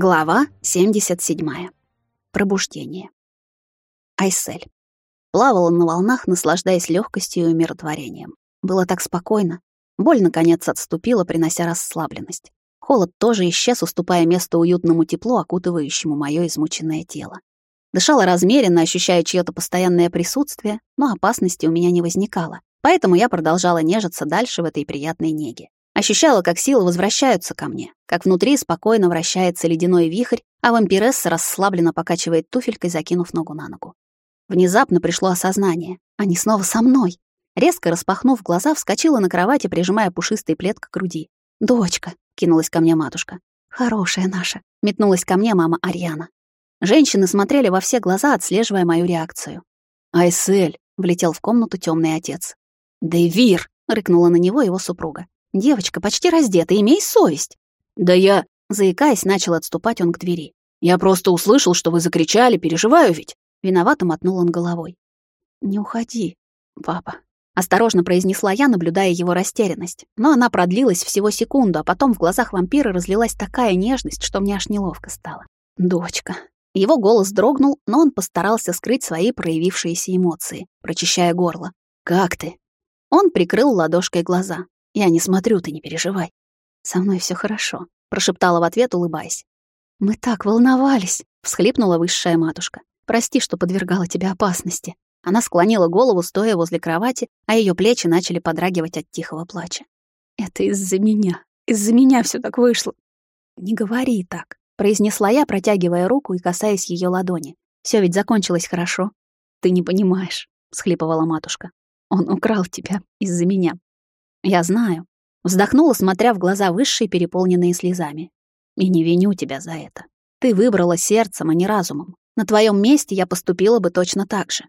Глава 77. Пробуждение. Айсель. Плавала на волнах, наслаждаясь легкостью и умиротворением. Было так спокойно. Боль, наконец, отступила, принося расслабленность. Холод тоже исчез, уступая место уютному теплу, окутывающему мое измученное тело. Дышала размеренно, ощущая чьё-то постоянное присутствие, но опасности у меня не возникало. Поэтому я продолжала нежиться дальше в этой приятной неге. Ощущала, как силы возвращаются ко мне, как внутри спокойно вращается ледяной вихрь, а вампиресса расслабленно покачивает туфелькой, закинув ногу на ногу. Внезапно пришло осознание. Они снова со мной. Резко распахнув глаза, вскочила на кровати, прижимая пушистый плед к груди. «Дочка», — кинулась ко мне матушка. «Хорошая наша», — метнулась ко мне мама Ариана. Женщины смотрели во все глаза, отслеживая мою реакцию. «Айсель», — влетел в комнату темный отец. «Дэвир», — рыкнула на него его супруга. Девочка почти раздета, имей совесть. Да я, заикаясь, начал отступать он к двери. Я просто услышал, что вы закричали, переживаю ведь. Виновато мотнул он головой. Не уходи, папа. Осторожно произнесла я, наблюдая его растерянность. Но она продлилась всего секунду, а потом в глазах вампира разлилась такая нежность, что мне аж неловко стало. Дочка. Его голос дрогнул, но он постарался скрыть свои проявившиеся эмоции, прочищая горло. «Как ты?» Он прикрыл ладошкой глаза. Я не смотрю, ты не переживай. Со мной все хорошо, прошептала в ответ, улыбаясь. Мы так волновались, всхлипнула высшая матушка. Прости, что подвергала тебя опасности. Она склонила голову, стоя возле кровати, а ее плечи начали подрагивать от тихого плача. Это из-за меня. Из-за меня все так вышло. Не говори так, произнесла я, протягивая руку и касаясь ее ладони. Все ведь закончилось хорошо. Ты не понимаешь, всхлипывала матушка. Он украл тебя из-за меня. Я знаю. Вздохнула, смотря в глаза высшие, переполненные слезами. И не виню тебя за это. Ты выбрала сердцем, а не разумом. На твоем месте я поступила бы точно так же.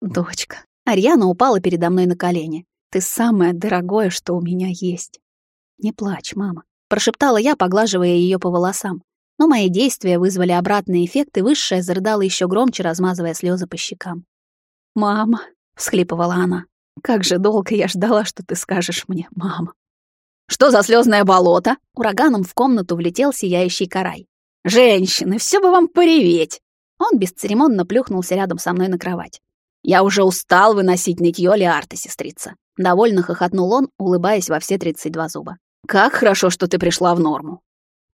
Дочка. Арьяна упала передо мной на колени. Ты самое дорогое, что у меня есть. Не плачь, мама, прошептала я, поглаживая ее по волосам. Но мои действия вызвали обратный эффект, и высшая зарыдала еще громче, размазывая слезы по щекам. «Мама», — всхлипывала она, как же долго я ждала, что ты скажешь мне, мама. Что за слезное болото? Ураганом в комнату влетел сияющий карай. Женщины, все бы вам пореветь. Он бесцеремонно плюхнулся рядом со мной на кровать. Я уже устал выносить нытьё Лиарта, сестрица. Довольно хохотнул он, улыбаясь во все тридцать два зуба. Как хорошо, что ты пришла в норму.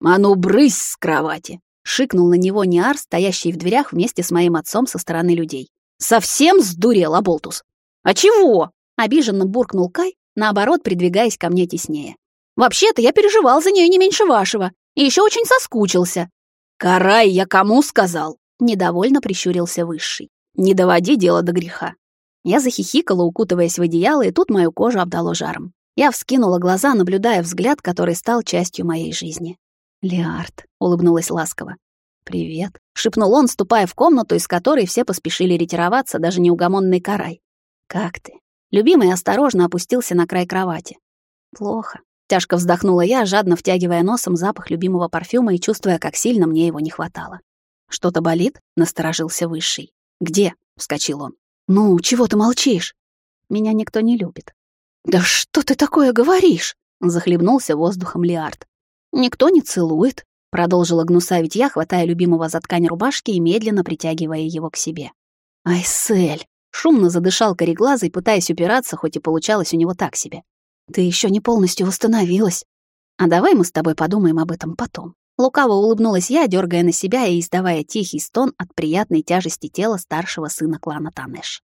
А ну, брысь с кровати. Шикнул на него Ниар, стоящий в дверях вместе с моим отцом со стороны людей. Совсем сдурел, Аболтус. «А чего?» — обиженно буркнул Кай, наоборот, придвигаясь ко мне теснее. «Вообще-то я переживал за нее не меньше вашего и еще очень соскучился». «Карай, я кому сказал?» — недовольно прищурился Высший. «Не доводи дело до греха». Я захихикала, укутываясь в одеяло, и тут мою кожу обдало жаром. Я вскинула глаза, наблюдая взгляд, который стал частью моей жизни. «Леард», — улыбнулась ласково. «Привет», — шепнул он, ступая в комнату, из которой все поспешили ретироваться, даже неугомонный Карай. «Как ты?» Любимый осторожно опустился на край кровати. «Плохо». Тяжко вздохнула я, жадно втягивая носом запах любимого парфюма и чувствуя, как сильно мне его не хватало. «Что-то болит?» — насторожился Высший. «Где?» — вскочил он. «Ну, чего ты молчишь?» «Меня никто не любит». «Да что ты такое говоришь?» — захлебнулся воздухом Лиард. «Никто не целует», — продолжила гнусавить я, хватая любимого за ткань рубашки и медленно притягивая его к себе. «Айсель!» Шумно задышал кореглазый, пытаясь упираться, хоть и получалось у него так себе. «Ты еще не полностью восстановилась. А давай мы с тобой подумаем об этом потом». Лукаво улыбнулась я, дергая на себя и издавая тихий стон от приятной тяжести тела старшего сына клана Танеш.